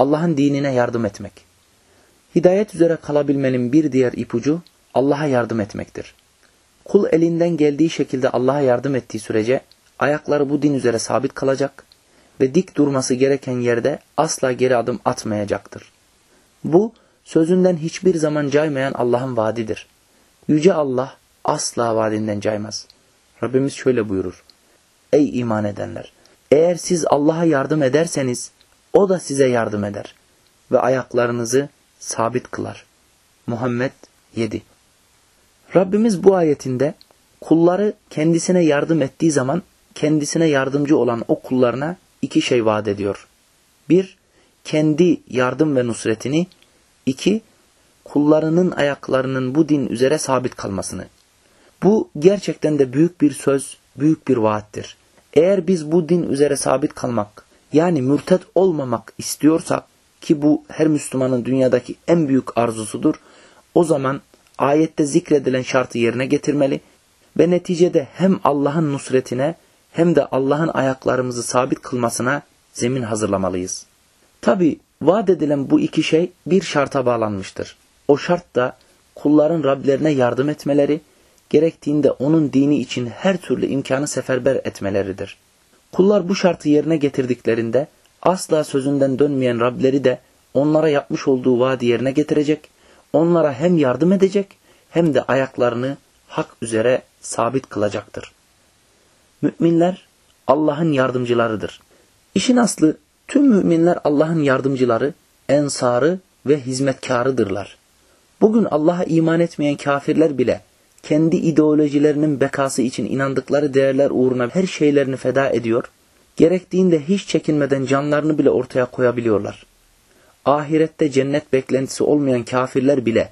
Allah'ın dinine yardım etmek. Hidayet üzere kalabilmenin bir diğer ipucu Allah'a yardım etmektir. Kul elinden geldiği şekilde Allah'a yardım ettiği sürece ayakları bu din üzere sabit kalacak ve dik durması gereken yerde asla geri adım atmayacaktır. Bu sözünden hiçbir zaman caymayan Allah'ın vaadidir. Yüce Allah asla vaadinden caymaz. Rabbimiz şöyle buyurur. Ey iman edenler! Eğer siz Allah'a yardım ederseniz o da size yardım eder ve ayaklarınızı sabit kılar. Muhammed 7 Rabbimiz bu ayetinde kulları kendisine yardım ettiği zaman kendisine yardımcı olan o kullarına iki şey vaat ediyor. Bir, kendi yardım ve nusretini. iki kullarının ayaklarının bu din üzere sabit kalmasını. Bu gerçekten de büyük bir söz, büyük bir vaattir. Eğer biz bu din üzere sabit kalmak, yani mürtet olmamak istiyorsak ki bu her Müslümanın dünyadaki en büyük arzusudur, o zaman ayette zikredilen şartı yerine getirmeli ve neticede hem Allah'ın nusretine hem de Allah'ın ayaklarımızı sabit kılmasına zemin hazırlamalıyız. Tabi vaat edilen bu iki şey bir şarta bağlanmıştır. O şart da kulların Rablerine yardım etmeleri gerektiğinde onun dini için her türlü imkanı seferber etmeleridir. Kullar bu şartı yerine getirdiklerinde asla sözünden dönmeyen Rableri de onlara yapmış olduğu vaadi yerine getirecek, onlara hem yardım edecek hem de ayaklarını hak üzere sabit kılacaktır. Müminler Allah'ın yardımcılarıdır. İşin aslı tüm müminler Allah'ın yardımcıları, ensarı ve hizmetkarıdırlar. Bugün Allah'a iman etmeyen kafirler bile kendi ideolojilerinin bekası için inandıkları değerler uğruna her şeylerini feda ediyor, gerektiğinde hiç çekinmeden canlarını bile ortaya koyabiliyorlar. Ahirette cennet beklentisi olmayan kafirler bile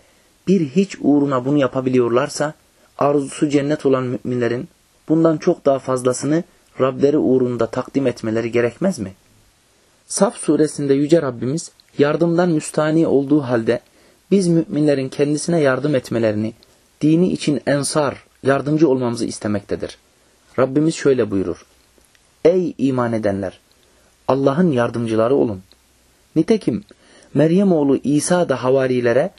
bir hiç uğruna bunu yapabiliyorlarsa, arzusu cennet olan müminlerin bundan çok daha fazlasını Rableri uğrunda takdim etmeleri gerekmez mi? Saf suresinde Yüce Rabbimiz yardımdan müstani olduğu halde biz müminlerin kendisine yardım etmelerini, dini için ensar, yardımcı olmamızı istemektedir. Rabbimiz şöyle buyurur. Ey iman edenler! Allah'ın yardımcıları olun. Nitekim Meryem oğlu İsa da havarilere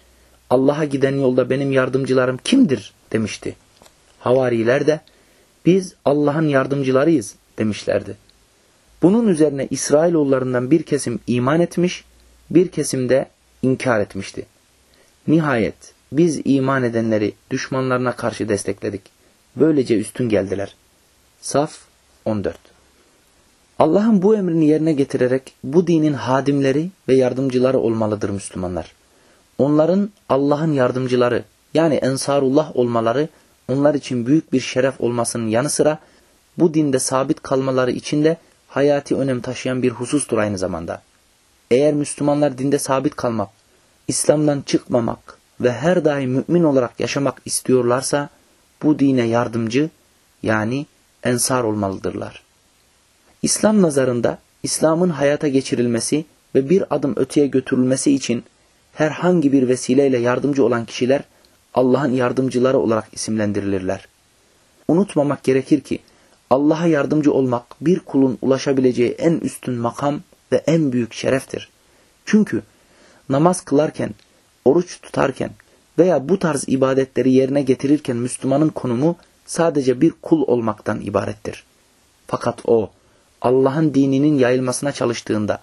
Allah'a giden yolda benim yardımcılarım kimdir demişti. Havariler de biz Allah'ın yardımcılarıyız demişlerdi. Bunun üzerine İsrailoğullarından bir kesim iman etmiş, bir kesim de inkar etmişti. Nihayet biz iman edenleri düşmanlarına karşı destekledik. Böylece üstün geldiler. Saf 14 Allah'ın bu emrini yerine getirerek bu dinin hadimleri ve yardımcıları olmalıdır Müslümanlar. Onların Allah'ın yardımcıları yani ensarullah olmaları onlar için büyük bir şeref olmasının yanı sıra bu dinde sabit kalmaları için de hayati önem taşıyan bir husustur aynı zamanda. Eğer Müslümanlar dinde sabit kalmak, İslam'dan çıkmamak, ve her daim mümin olarak yaşamak istiyorlarsa bu dine yardımcı yani ensar olmalıdırlar. İslam nazarında İslam'ın hayata geçirilmesi ve bir adım öteye götürülmesi için herhangi bir vesileyle yardımcı olan kişiler Allah'ın yardımcıları olarak isimlendirilirler. Unutmamak gerekir ki Allah'a yardımcı olmak bir kulun ulaşabileceği en üstün makam ve en büyük şereftir. Çünkü namaz kılarken oruç tutarken veya bu tarz ibadetleri yerine getirirken Müslümanın konumu sadece bir kul olmaktan ibarettir. Fakat o Allah'ın dininin yayılmasına çalıştığında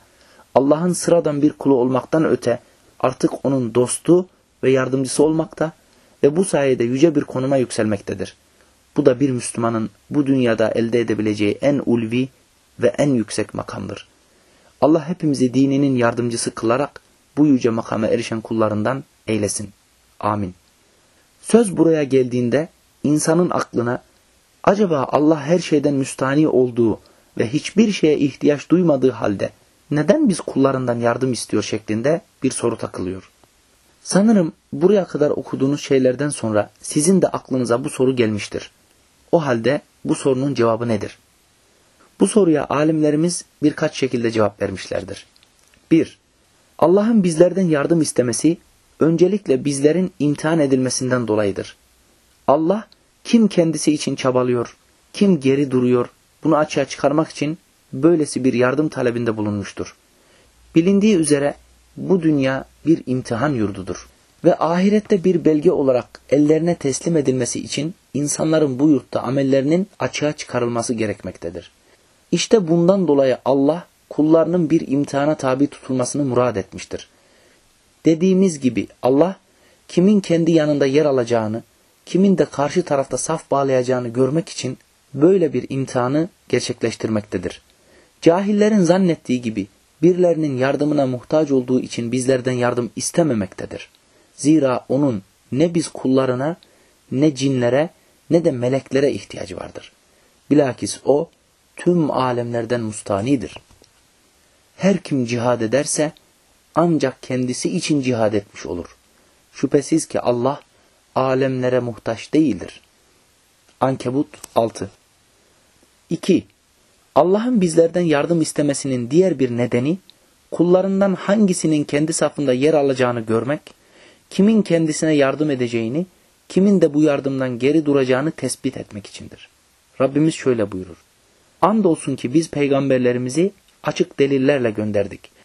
Allah'ın sıradan bir kulu olmaktan öte artık onun dostu ve yardımcısı olmakta ve bu sayede yüce bir konuma yükselmektedir. Bu da bir Müslümanın bu dünyada elde edebileceği en ulvi ve en yüksek makamdır. Allah hepimizi dininin yardımcısı kılarak bu yüce makama erişen kullarından eylesin. Amin. Söz buraya geldiğinde insanın aklına acaba Allah her şeyden müstani olduğu ve hiçbir şeye ihtiyaç duymadığı halde neden biz kullarından yardım istiyor şeklinde bir soru takılıyor. Sanırım buraya kadar okuduğunuz şeylerden sonra sizin de aklınıza bu soru gelmiştir. O halde bu sorunun cevabı nedir? Bu soruya alimlerimiz birkaç şekilde cevap vermişlerdir. 1. Allah'ın bizlerden yardım istemesi öncelikle bizlerin imtihan edilmesinden dolayıdır. Allah kim kendisi için çabalıyor, kim geri duruyor bunu açığa çıkarmak için böylesi bir yardım talebinde bulunmuştur. Bilindiği üzere bu dünya bir imtihan yurdudur ve ahirette bir belge olarak ellerine teslim edilmesi için insanların bu yurtta amellerinin açığa çıkarılması gerekmektedir. İşte bundan dolayı Allah kullarının bir imtihana tabi tutulmasını murad etmiştir. Dediğimiz gibi Allah kimin kendi yanında yer alacağını, kimin de karşı tarafta saf bağlayacağını görmek için böyle bir imtihanı gerçekleştirmektedir. Cahillerin zannettiği gibi birilerinin yardımına muhtaç olduğu için bizlerden yardım istememektedir. Zira onun ne biz kullarına, ne cinlere, ne de meleklere ihtiyacı vardır. Bilakis o tüm alemlerden mustanidir. Her kim cihad ederse ancak kendisi için cihad etmiş olur. Şüphesiz ki Allah alemlere muhtaç değildir. Ankebut 6 2. Allah'ın bizlerden yardım istemesinin diğer bir nedeni, kullarından hangisinin kendi safında yer alacağını görmek, kimin kendisine yardım edeceğini, kimin de bu yardımdan geri duracağını tespit etmek içindir. Rabbimiz şöyle buyurur. Andolsun ki biz peygamberlerimizi açık delillerle gönderdik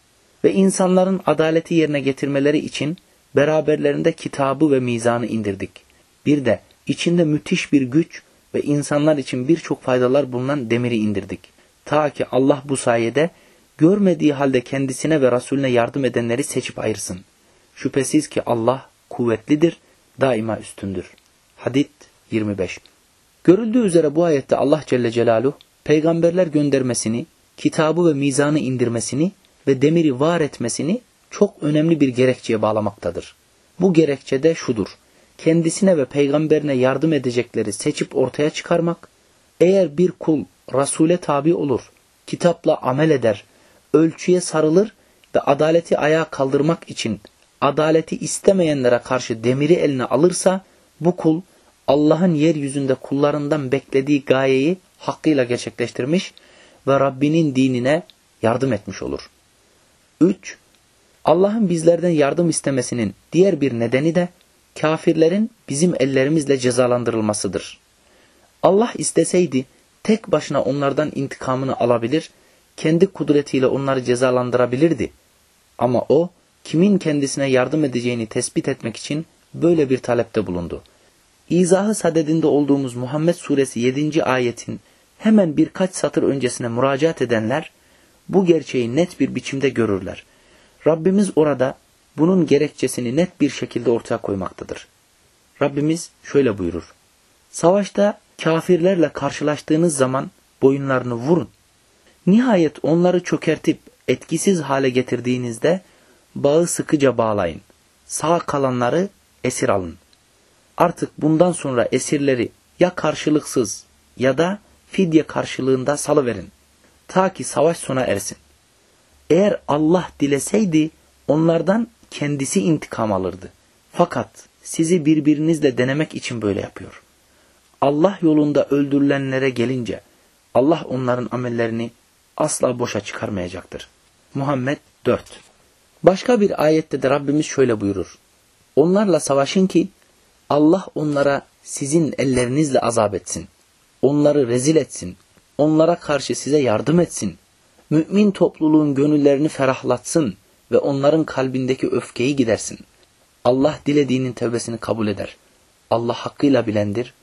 ve insanların adaleti yerine getirmeleri için beraberlerinde kitabı ve mizanı indirdik. Bir de içinde müthiş bir güç ve insanlar için birçok faydalar bulunan demiri indirdik. Ta ki Allah bu sayede görmediği halde kendisine ve Resulüne yardım edenleri seçip ayırsın. Şüphesiz ki Allah kuvvetlidir, daima üstündür. Hadid 25 Görüldüğü üzere bu ayette Allah Celle Celaluhu peygamberler göndermesini, kitabı ve mizanı indirmesini ve demiri var etmesini çok önemli bir gerekçeye bağlamaktadır. Bu gerekçe de şudur. Kendisine ve peygamberine yardım edecekleri seçip ortaya çıkarmak, eğer bir kul Resul'e tabi olur, kitapla amel eder, ölçüye sarılır ve adaleti ayağa kaldırmak için adaleti istemeyenlere karşı demiri eline alırsa, bu kul Allah'ın yeryüzünde kullarından beklediği gayeyi hakkıyla gerçekleştirmiş ve Rabbinin dinine yardım etmiş olur. 3. Allah'ın bizlerden yardım istemesinin diğer bir nedeni de kafirlerin bizim ellerimizle cezalandırılmasıdır. Allah isteseydi tek başına onlardan intikamını alabilir, kendi kudretiyle onları cezalandırabilirdi. Ama o kimin kendisine yardım edeceğini tespit etmek için böyle bir talepte bulundu. İzahı sadedinde olduğumuz Muhammed suresi 7. ayetin hemen birkaç satır öncesine müracaat edenler bu gerçeği net bir biçimde görürler. Rabbimiz orada bunun gerekçesini net bir şekilde ortaya koymaktadır. Rabbimiz şöyle buyurur. Savaşta kafirlerle karşılaştığınız zaman boyunlarını vurun. Nihayet onları çökertip etkisiz hale getirdiğinizde bağı sıkıca bağlayın. Sağ kalanları esir alın. Artık bundan sonra esirleri ya karşılıksız ya da fidye karşılığında salıverin. Ta ki savaş sona ersin. Eğer Allah dileseydi onlardan kendisi intikam alırdı. Fakat sizi birbirinizle denemek için böyle yapıyor. Allah yolunda öldürülenlere gelince Allah onların amellerini asla boşa çıkarmayacaktır. Muhammed 4 Başka bir ayette de Rabbimiz şöyle buyurur. Onlarla savaşın ki Allah onlara sizin ellerinizle azap etsin. Onları rezil etsin. Onlara karşı size yardım etsin. Mümin topluluğun gönüllerini ferahlatsın ve onların kalbindeki öfkeyi gidersin. Allah dilediğinin tevbesini kabul eder. Allah hakkıyla bilendir,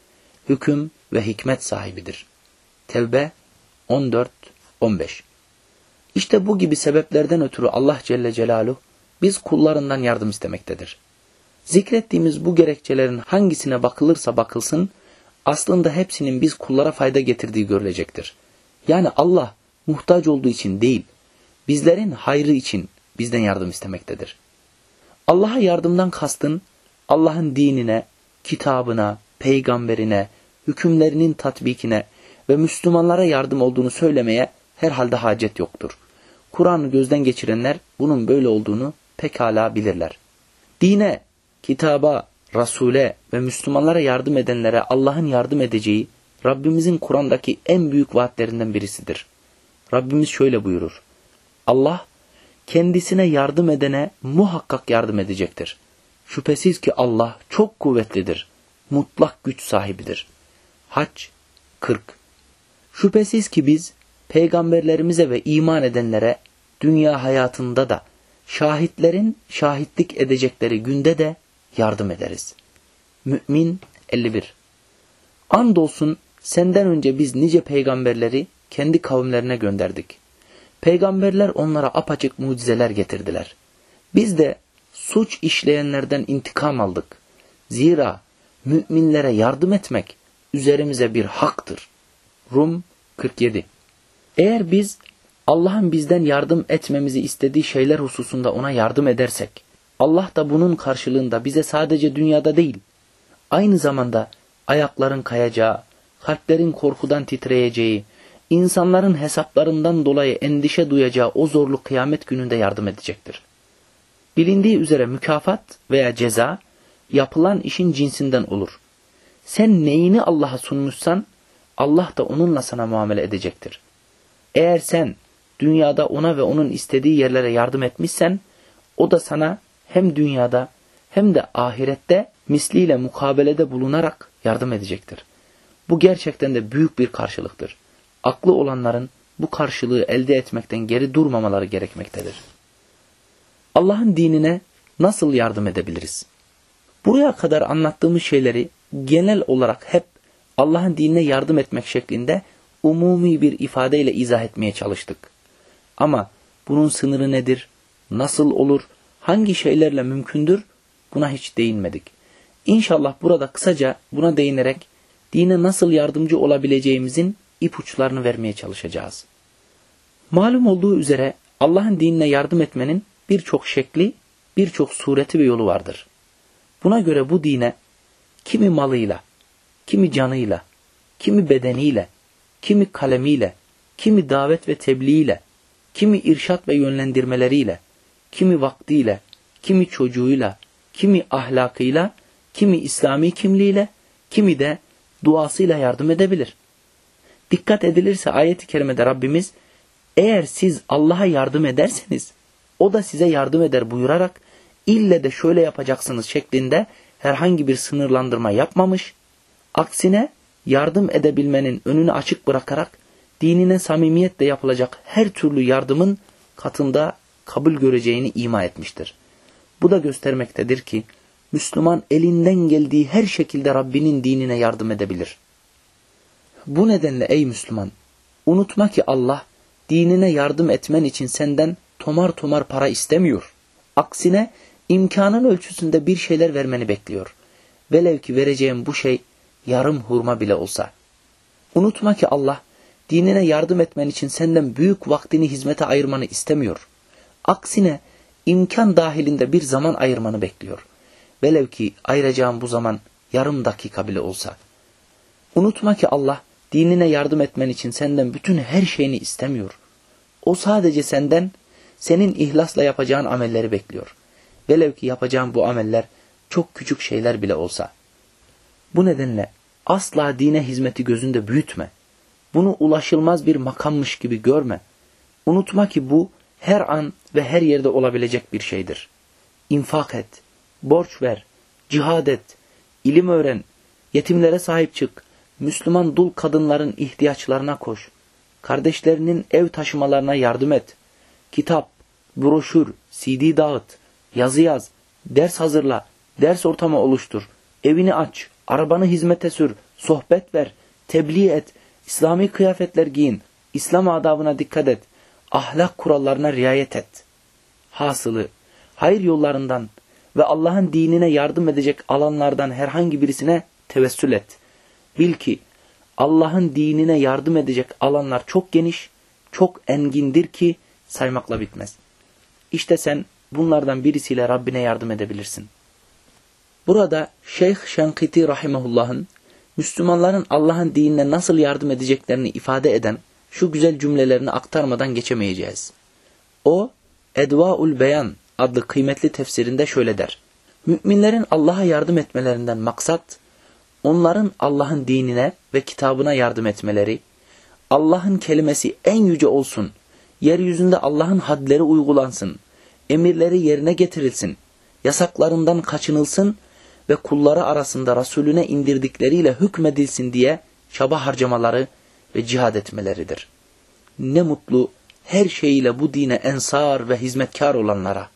hüküm ve hikmet sahibidir. Tevbe 14-15 İşte bu gibi sebeplerden ötürü Allah Celle Celaluhu biz kullarından yardım istemektedir. Zikrettiğimiz bu gerekçelerin hangisine bakılırsa bakılsın, aslında hepsinin biz kullara fayda getirdiği görülecektir. Yani Allah muhtaç olduğu için değil, bizlerin hayrı için bizden yardım istemektedir. Allah'a yardımdan kastın Allah'ın dinine, kitabına, peygamberine, hükümlerinin tatbikine ve Müslümanlara yardım olduğunu söylemeye herhalde hacet yoktur. Kur'an'ı gözden geçirenler bunun böyle olduğunu pekala bilirler. Dine, kitaba, Rasule ve Müslümanlara yardım edenlere Allah'ın yardım edeceği Rabbimizin Kur'an'daki en büyük vaatlerinden birisidir. Rabbimiz şöyle buyurur. Allah kendisine yardım edene muhakkak yardım edecektir. Şüphesiz ki Allah çok kuvvetlidir. Mutlak güç sahibidir. Haç 40 Şüphesiz ki biz peygamberlerimize ve iman edenlere dünya hayatında da şahitlerin şahitlik edecekleri günde de yardım ederiz. Mü'min 51 Andolsun senden önce biz nice peygamberleri kendi kavimlerine gönderdik. Peygamberler onlara apaçık mucizeler getirdiler. Biz de suç işleyenlerden intikam aldık. Zira müminlere yardım etmek üzerimize bir haktır. Rum 47 Eğer biz Allah'ın bizden yardım etmemizi istediği şeyler hususunda ona yardım edersek, Allah da bunun karşılığında bize sadece dünyada değil, aynı zamanda ayakların kayacağı, kalplerin korkudan titreyeceği, insanların hesaplarından dolayı endişe duyacağı o zorlu kıyamet gününde yardım edecektir. Bilindiği üzere mükafat veya ceza yapılan işin cinsinden olur. Sen neyini Allah'a sunmuşsan Allah da onunla sana muamele edecektir. Eğer sen dünyada ona ve onun istediği yerlere yardım etmişsen o da sana hem dünyada hem de ahirette misliyle mukabelede bulunarak yardım edecektir. Bu gerçekten de büyük bir karşılıktır. Aklı olanların bu karşılığı elde etmekten geri durmamaları gerekmektedir. Allah'ın dinine nasıl yardım edebiliriz? Buraya kadar anlattığımız şeyleri genel olarak hep Allah'ın dinine yardım etmek şeklinde umumi bir ifadeyle izah etmeye çalıştık. Ama bunun sınırı nedir? Nasıl olur? Hangi şeylerle mümkündür? Buna hiç değinmedik. İnşallah burada kısaca buna değinerek dine nasıl yardımcı olabileceğimizin ipuçlarını vermeye çalışacağız. Malum olduğu üzere Allah'ın dinine yardım etmenin birçok şekli, birçok sureti ve yolu vardır. Buna göre bu dine kimi malıyla, kimi canıyla, kimi bedeniyle, kimi kalemiyle, kimi davet ve tebliğiyle, kimi irşat ve yönlendirmeleriyle, kimi vaktiyle, kimi çocuğuyla, kimi ahlakıyla, kimi İslami kimliğiyle, kimi de duasıyla yardım edebilir. Dikkat edilirse ayet-i kerimede Rabbimiz eğer siz Allah'a yardım ederseniz o da size yardım eder buyurarak ille de şöyle yapacaksınız şeklinde herhangi bir sınırlandırma yapmamış. Aksine yardım edebilmenin önünü açık bırakarak dinine samimiyetle yapılacak her türlü yardımın katında kabul göreceğini ima etmiştir. Bu da göstermektedir ki Müslüman elinden geldiği her şekilde Rabbinin dinine yardım edebilir. Bu nedenle ey Müslüman, unutma ki Allah dinine yardım etmen için senden tomar tomar para istemiyor. Aksine imkanın ölçüsünde bir şeyler vermeni bekliyor. Velev ki vereceğim bu şey yarım hurma bile olsa. Unutma ki Allah dinine yardım etmen için senden büyük vaktini hizmete ayırmanı istemiyor. Aksine imkan dahilinde bir zaman ayırmanı bekliyor. Velev ki ayıracağım bu zaman yarım dakika bile olsa. Unutma ki Allah dinine yardım etmen için senden bütün her şeyini istemiyor. O sadece senden senin ihlasla yapacağın amelleri bekliyor. Velev ki yapacağın bu ameller çok küçük şeyler bile olsa. Bu nedenle asla dine hizmeti gözünde büyütme. Bunu ulaşılmaz bir makammış gibi görme. Unutma ki bu her an ve her yerde olabilecek bir şeydir. İnfak et, borç ver, cihad et, ilim öğren, yetimlere sahip çık, Müslüman dul kadınların ihtiyaçlarına koş, kardeşlerinin ev taşımalarına yardım et, kitap, broşür, CD dağıt, yazı yaz, ders hazırla, ders ortamı oluştur, evini aç, arabanı hizmete sür, sohbet ver, tebliğ et, İslami kıyafetler giyin, İslam adabına dikkat et, ahlak kurallarına riayet et. Hasılı, hayır yollarından ve Allah'ın dinine yardım edecek alanlardan herhangi birisine tevessül et. Bil ki Allah'ın dinine yardım edecek alanlar çok geniş, çok engindir ki saymakla bitmez. İşte sen bunlardan birisiyle Rabbine yardım edebilirsin. Burada Şeyh Şenkiti Rahimahullah'ın Müslümanların Allah'ın dinine nasıl yardım edeceklerini ifade eden şu güzel cümlelerini aktarmadan geçemeyeceğiz. O Edvaul Beyan adlı kıymetli tefsirinde şöyle der. Müminlerin Allah'a yardım etmelerinden maksat, onların Allah'ın dinine ve kitabına yardım etmeleri, Allah'ın kelimesi en yüce olsun, yeryüzünde Allah'ın hadleri uygulansın, emirleri yerine getirilsin, yasaklarından kaçınılsın ve kulları arasında Resulüne indirdikleriyle hükmedilsin diye çaba harcamaları ve cihad etmeleridir. Ne mutlu her şeyiyle bu dine ensar ve hizmetkar olanlara.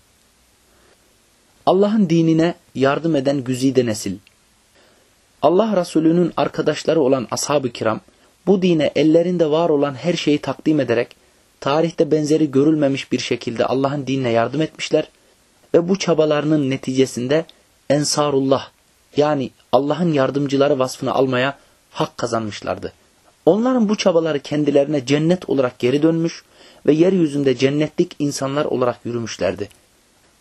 Allah'ın dinine yardım eden güzide nesil. Allah Resulü'nün arkadaşları olan ashab-ı kiram, bu dine ellerinde var olan her şeyi takdim ederek, tarihte benzeri görülmemiş bir şekilde Allah'ın dinine yardım etmişler ve bu çabalarının neticesinde Ensarullah yani Allah'ın yardımcıları vasfını almaya hak kazanmışlardı. Onların bu çabaları kendilerine cennet olarak geri dönmüş ve yeryüzünde cennetlik insanlar olarak yürümüşlerdi.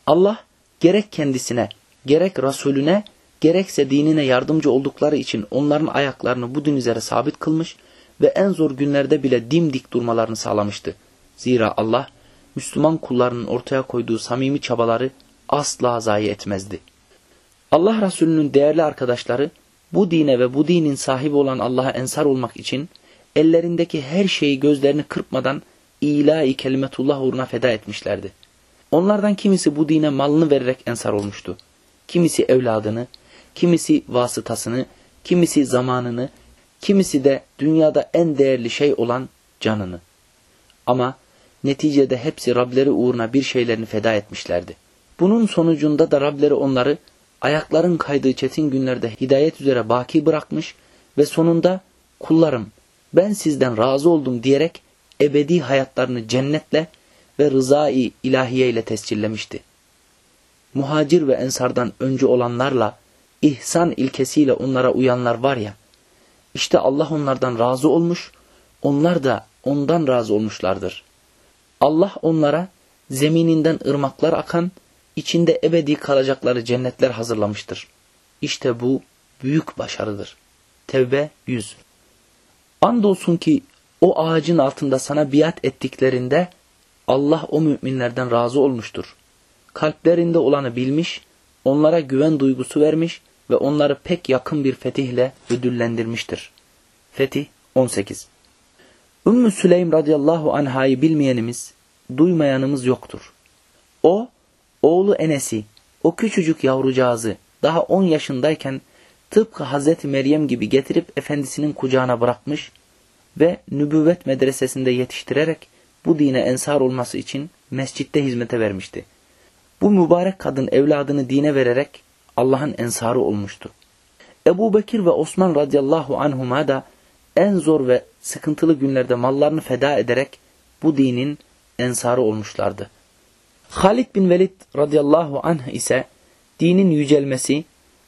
Allah gerek kendisine, gerek Resulüne, gerekse dinine yardımcı oldukları için onların ayaklarını bu din üzere sabit kılmış ve en zor günlerde bile dimdik durmalarını sağlamıştı. Zira Allah, Müslüman kullarının ortaya koyduğu samimi çabaları asla zayi etmezdi. Allah Resulü'nün değerli arkadaşları, bu dine ve bu dinin sahibi olan Allah'a ensar olmak için ellerindeki her şeyi gözlerini kırpmadan ilahi kelimetullah uğruna feda etmişlerdi. Onlardan kimisi bu dine malını vererek ensar olmuştu. Kimisi evladını, kimisi vasıtasını, kimisi zamanını, kimisi de dünyada en değerli şey olan canını. Ama neticede hepsi Rableri uğruna bir şeylerini feda etmişlerdi. Bunun sonucunda da Rableri onları ayakların kaydığı çetin günlerde hidayet üzere baki bırakmış ve sonunda kullarım ben sizden razı oldum diyerek ebedi hayatlarını cennetle ve rızai ilahiye ile tescillemişti. Muhacir ve ensardan önce olanlarla ihsan ilkesiyle onlara uyanlar var ya, işte Allah onlardan razı olmuş, onlar da ondan razı olmuşlardır. Allah onlara zemininden ırmaklar akan, içinde ebedi kalacakları cennetler hazırlamıştır. İşte bu büyük başarıdır. Tevbe 100 Andolsun ki o ağacın altında sana biat ettiklerinde Allah o müminlerden razı olmuştur. Kalplerinde olanı bilmiş, onlara güven duygusu vermiş ve onları pek yakın bir fetihle ödüllendirmiştir. Fetih 18 Ümmü Süleym radıyallahu anhayı bilmeyenimiz, duymayanımız yoktur. O, oğlu Enes'i, o küçücük yavrucağızı daha 10 yaşındayken tıpkı Hazreti Meryem gibi getirip efendisinin kucağına bırakmış ve nübüvvet medresesinde yetiştirerek bu dine ensar olması için mescitte hizmete vermişti. Bu mübarek kadın evladını dine vererek Allah'ın ensarı olmuştu. Ebu Bekir ve Osman radıyallahu anhuma da en zor ve sıkıntılı günlerde mallarını feda ederek bu dinin ensarı olmuşlardı. Halid bin Velid radıyallahu anh ise dinin yücelmesi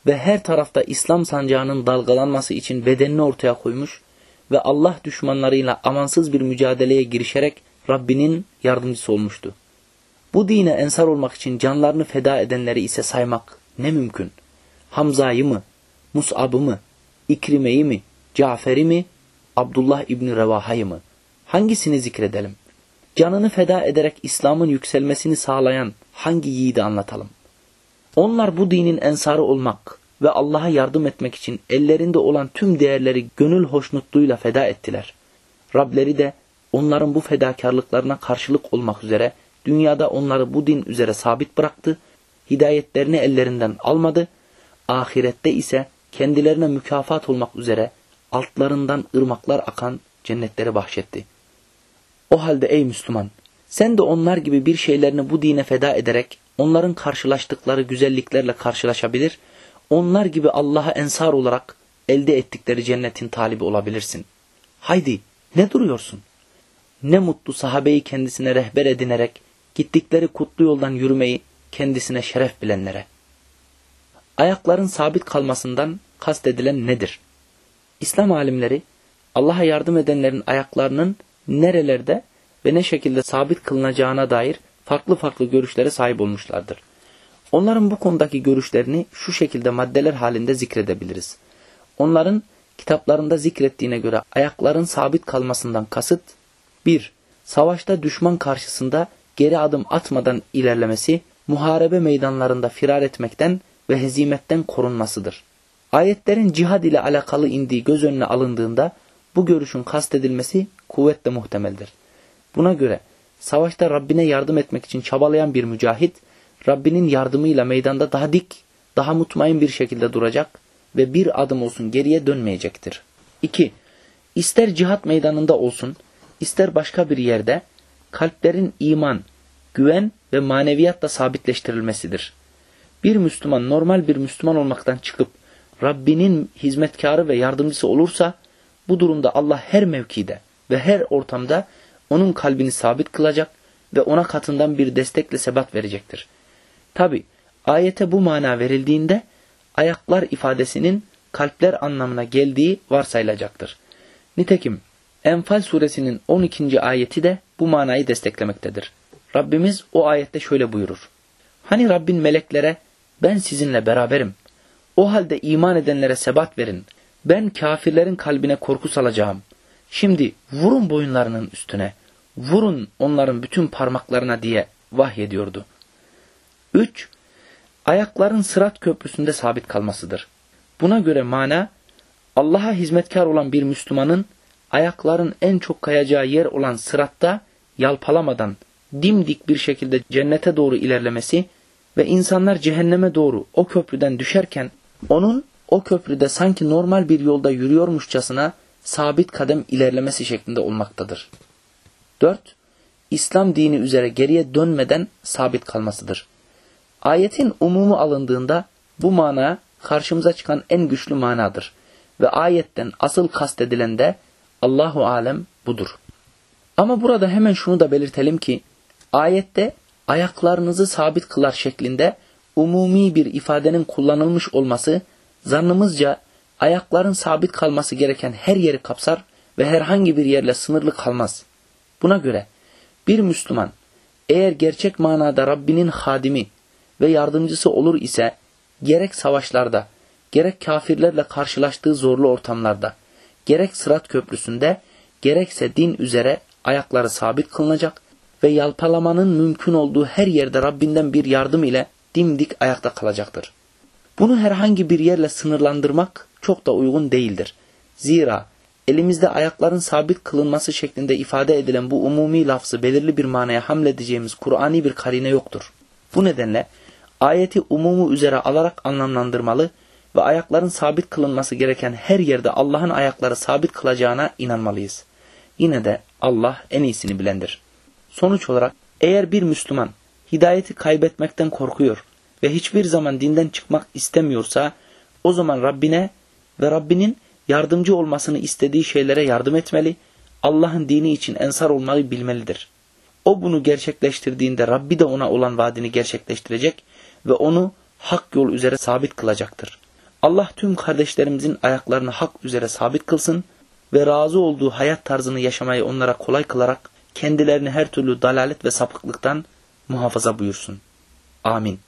ve her tarafta İslam sancağının dalgalanması için bedenini ortaya koymuş ve Allah düşmanlarıyla amansız bir mücadeleye girişerek Rabbinin yardımcısı olmuştu. Bu dine ensar olmak için canlarını feda edenleri ise saymak ne mümkün? Hamza'yı mı, Mus'ab'ı mı, İkrime'yi mi, Cafer'i mi, Abdullah İbni Revaha'yı mı? Hangisini zikredelim? Canını feda ederek İslam'ın yükselmesini sağlayan hangi yiğidi anlatalım? Onlar bu dinin ensarı olmak ve Allah'a yardım etmek için ellerinde olan tüm değerleri gönül hoşnutluğuyla feda ettiler. Rableri de onların bu fedakarlıklarına karşılık olmak üzere dünyada onları bu din üzere sabit bıraktı, hidayetlerini ellerinden almadı, ahirette ise kendilerine mükafat olmak üzere altlarından ırmaklar akan cennetleri bahşetti. O halde ey Müslüman, sen de onlar gibi bir şeylerini bu dine feda ederek onların karşılaştıkları güzelliklerle karşılaşabilir, onlar gibi Allah'a ensar olarak elde ettikleri cennetin talibi olabilirsin. Haydi ne duruyorsun? Ne mutlu sahabeyi kendisine rehber edinerek gittikleri kutlu yoldan yürümeyi kendisine şeref bilenlere. Ayakların sabit kalmasından kastedilen nedir? İslam alimleri Allah'a yardım edenlerin ayaklarının nerelerde ve ne şekilde sabit kılınacağına dair farklı farklı görüşlere sahip olmuşlardır. Onların bu konudaki görüşlerini şu şekilde maddeler halinde zikredebiliriz. Onların kitaplarında zikrettiğine göre ayakların sabit kalmasından kasıt 1. Savaşta düşman karşısında geri adım atmadan ilerlemesi, muharebe meydanlarında firar etmekten ve hezimetten korunmasıdır. Ayetlerin cihad ile alakalı indiği göz önüne alındığında bu görüşün kastedilmesi kuvvetle muhtemeldir. Buna göre savaşta Rabbine yardım etmek için çabalayan bir mücahit, Rabbinin yardımıyla meydanda daha dik, daha mutmain bir şekilde duracak ve bir adım olsun geriye dönmeyecektir. 2. İster cihat meydanında olsun, ister başka bir yerde kalplerin iman, güven ve maneviyatla sabitleştirilmesidir. Bir Müslüman normal bir Müslüman olmaktan çıkıp Rabbinin hizmetkarı ve yardımcısı olursa bu durumda Allah her mevkide ve her ortamda onun kalbini sabit kılacak ve ona katından bir destekle sebat verecektir. Tabi ayete bu mana verildiğinde ayaklar ifadesinin kalpler anlamına geldiği varsayılacaktır. Nitekim Enfal suresinin 12. ayeti de bu manayı desteklemektedir. Rabbimiz o ayette şöyle buyurur. Hani Rabbin meleklere ben sizinle beraberim. O halde iman edenlere sebat verin. Ben kafirlerin kalbine korku salacağım. Şimdi vurun boyunlarının üstüne. Vurun onların bütün parmaklarına diye vahyediyordu. 3. Ayakların sırat köprüsünde sabit kalmasıdır. Buna göre mana Allah'a hizmetkar olan bir Müslümanın ayakların en çok kayacağı yer olan sıratta yalpalamadan dimdik bir şekilde cennete doğru ilerlemesi ve insanlar cehenneme doğru o köprüden düşerken onun o köprüde sanki normal bir yolda yürüyormuşçasına sabit kadem ilerlemesi şeklinde olmaktadır. 4. İslam dini üzere geriye dönmeden sabit kalmasıdır. Ayetin umumu alındığında bu mana karşımıza çıkan en güçlü manadır. Ve ayetten asıl kastedilen de Allahu alem budur. Ama burada hemen şunu da belirtelim ki ayette ayaklarınızı sabit kılar şeklinde umumi bir ifadenin kullanılmış olması zannımızca ayakların sabit kalması gereken her yeri kapsar ve herhangi bir yerle sınırlı kalmaz. Buna göre bir Müslüman eğer gerçek manada Rabbinin hadimi ve yardımcısı olur ise gerek savaşlarda, gerek kafirlerle karşılaştığı zorlu ortamlarda, gerek sırat köprüsünde, gerekse din üzere ayakları sabit kılınacak ve yalpalamanın mümkün olduğu her yerde Rabbinden bir yardım ile dimdik ayakta kalacaktır. Bunu herhangi bir yerle sınırlandırmak çok da uygun değildir. Zira elimizde ayakların sabit kılınması şeklinde ifade edilen bu umumi lafzı belirli bir manaya hamledeceğimiz Kur'ani bir karine yoktur. Bu nedenle ayeti umumu üzere alarak anlamlandırmalı ve ayakların sabit kılınması gereken her yerde Allah'ın ayakları sabit kılacağına inanmalıyız. Yine de Allah en iyisini bilendir. Sonuç olarak eğer bir Müslüman hidayeti kaybetmekten korkuyor ve hiçbir zaman dinden çıkmak istemiyorsa o zaman Rabbine ve Rabbinin yardımcı olmasını istediği şeylere yardım etmeli, Allah'ın dini için ensar olmayı bilmelidir. O bunu gerçekleştirdiğinde Rabbi de ona olan vaadini gerçekleştirecek ve onu hak yol üzere sabit kılacaktır. Allah tüm kardeşlerimizin ayaklarını hak üzere sabit kılsın ve razı olduğu hayat tarzını yaşamayı onlara kolay kılarak kendilerini her türlü dalalet ve sapıklıktan muhafaza buyursun. Amin.